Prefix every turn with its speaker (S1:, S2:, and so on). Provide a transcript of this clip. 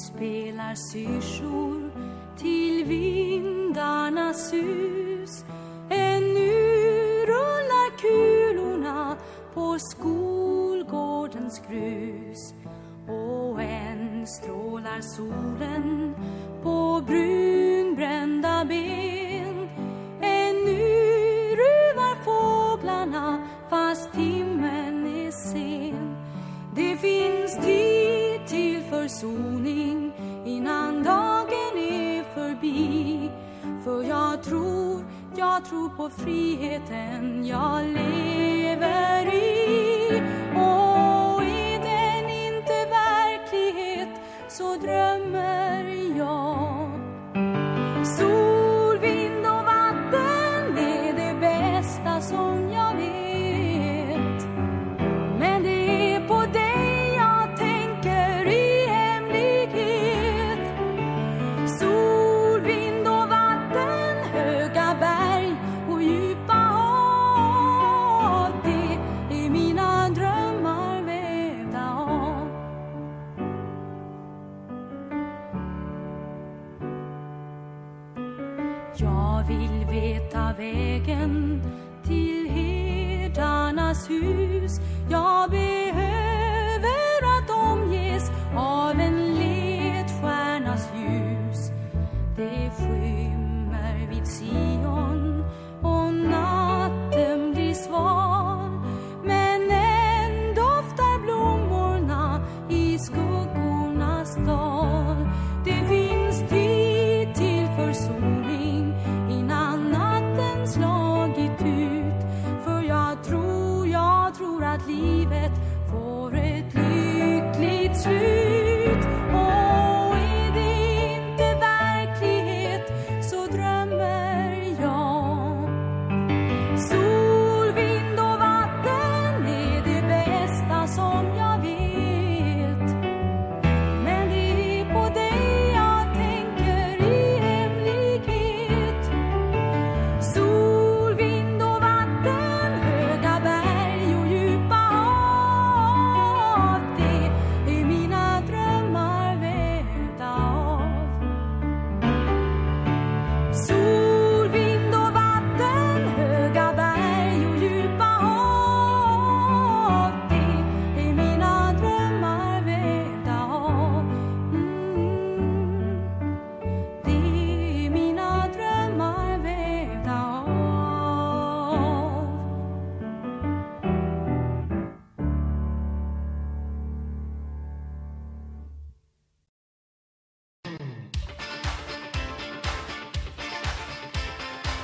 S1: spelar syrsor till vindarnas sus. Ännu rullar kulorna på skolgårdens grus och än strålar solen på brunbränd jag tror på friheten jag lever i. Och är den inte verklighet så drömmer jag. Så Jag vill veta vägen till herdarnas hus. Jag behöver att omges av en att livet får ett lyckligt slut. Och